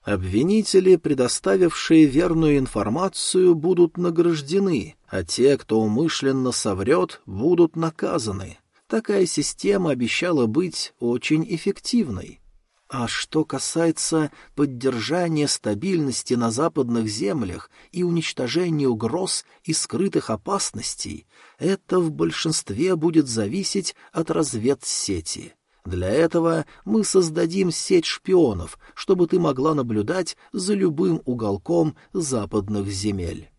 Обвинители, предоставившие верную информацию, будут награждены, а те, кто умышленно соврет, будут наказаны. Такая система обещала быть очень эффективной. А что касается поддержания стабильности на западных землях и уничтожения угроз и скрытых опасностей, это в большинстве будет зависеть от разведсети. Для этого мы создадим сеть шпионов, чтобы ты могла наблюдать за любым уголком западных земель.